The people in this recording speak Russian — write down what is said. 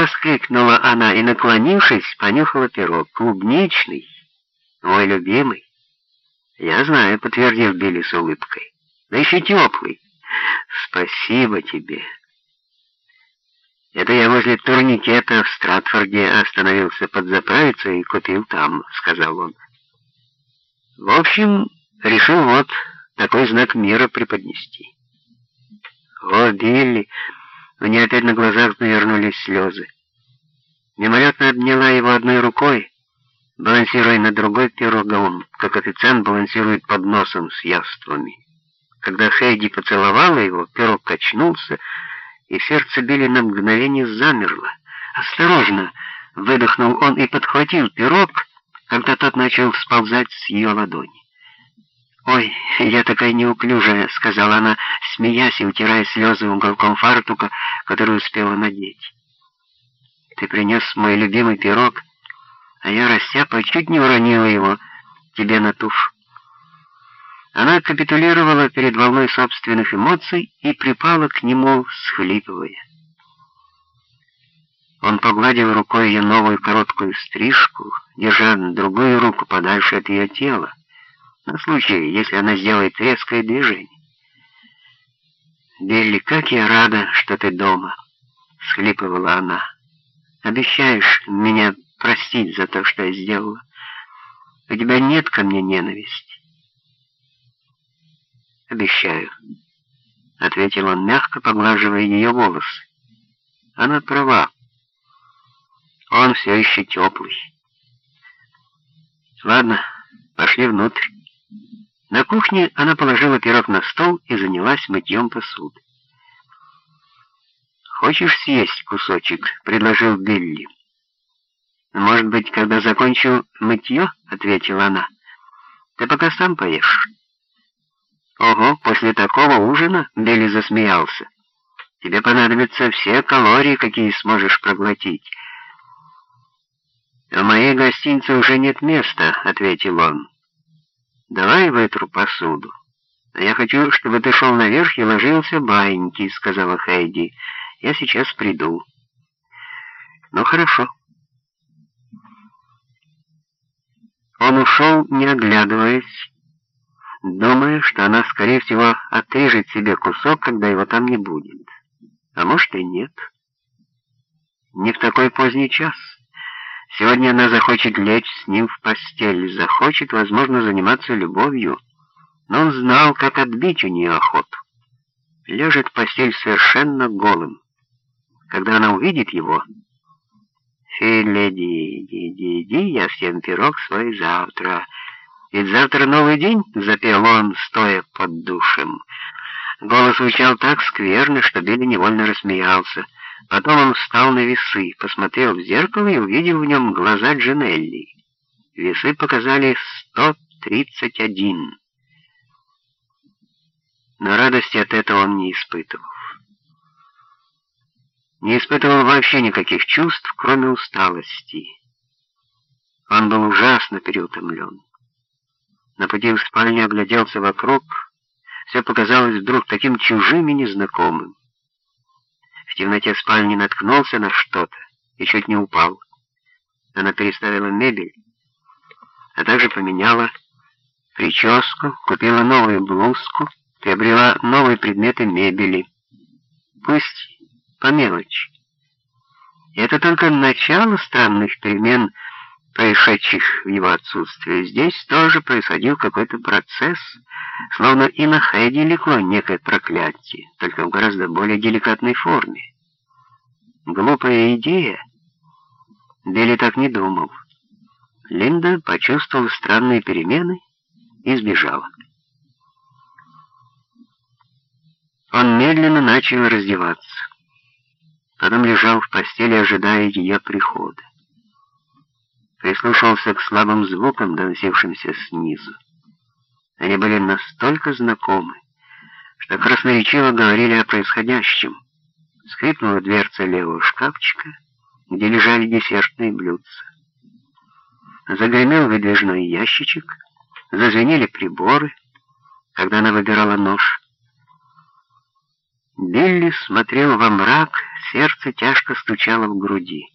воскликнула она и, наклонившись, понюхала пирог. «Клубничный, мой любимый». «Я знаю», — подтвердил Билли с улыбкой. «Да еще теплый. Спасибо тебе». «Это я возле турникета в Стратфорде остановился подзаправиться и купил там», — сказал он. «В общем, решил вот такой знак мира преподнести». «О, Билли!» У опять на глазах навернулись слезы. Мимолетно обняла его одной рукой, балансируя над другой пирогом, как официант балансирует под носом с яствами. Когда Хейди поцеловала его, пирог качнулся, и сердце Билли на мгновение замерло. «Осторожно!» — выдохнул он и подхватил пирог, когда тот начал сползать с ее ладони. «Ой, я такая неуклюжая», — сказала она, смеясь и утирая слезы уголком фартука, который успела надеть. «Ты принес мой любимый пирог, а я, растяпа, чуть не уронила его тебе на туф». Она капитулировала перед волной собственных эмоций и припала к нему, схлипывая. Он погладил рукой ее новую короткую стрижку, держа другую руку подальше от ее тела, на случай, если она сделает резкое движение. «Билли, как я рада, что ты дома!» — схлипывала она. «Обещаешь меня простить за то, что я сделала? У тебя нет ко мне ненависти?» «Обещаю», — ответил он мягко, поглаживая ее волосы. «Она права. Он все еще теплый. Ладно, пошли внутрь». На кухне она положила пирог на стол и занялась мытьем посуды. «Хочешь съесть кусочек?» — предложил Билли. «Может быть, когда закончу мытье?» — ответила она. «Ты пока сам поешь». «Ого, после такого ужина?» — Билли засмеялся. «Тебе понадобятся все калории, какие сможешь проглотить». «В моей гостинице уже нет места», — ответил он. «Давай вытру посуду. Я хочу, чтобы ты шел наверх и ложился баиньки», — сказала Хайди. «Я сейчас приду». «Ну, хорошо». Он ушел, не оглядываясь, думая, что она, скорее всего, отрежет себе кусок, когда его там не будет. А может и нет. Не в такой поздний час. Сегодня она захочет лечь с ним в постель, захочет, возможно, заниматься любовью, но он знал, как отбить у нее охоту. Лежит в постель совершенно голым. Когда она увидит его... «Фи, леди, иди, иди, я съем пирог свой завтра», ведь завтра новый день, — запел он, стоя под душем. Голос звучал так скверно, что Билли невольно рассмеялся. Потом он встал на весы, посмотрел в зеркало и увидел в нем глаза Джинелли. Весы показали 131. Но радости от этого он не испытывал. Не испытывал вообще никаких чувств, кроме усталости. Он был ужасно переутомлен. На пути в спальню огляделся вокруг. Все показалось вдруг таким чужим и незнакомым. В темноте спальни наткнулся на что-то и чуть не упал. Она переставила мебель, а также поменяла прическу, купила новую блузку, приобрела новые предметы мебели. Пусть по мелочи. Это только начало странных перемен, происшедших в его отсутствие. Здесь тоже происходил какой-то процесс, словно и на Хэдди лекло некое проклятие, только в гораздо более деликатной форме. Глупая идея. Билли так не думал. Линда почувствовала странные перемены и сбежала. Он медленно начал раздеваться. Потом лежал в постели, ожидая ее прихода прислушался к слабым звукам, доносившимся снизу. Они были настолько знакомы, что красноречиво говорили о происходящем. Скрипнула дверца левого шкафчика, где лежали десертные блюдца. Загремел выдвижной ящичек, зазвенели приборы, когда она выбирала нож. Билли смотрел во мрак, сердце тяжко стучало в груди.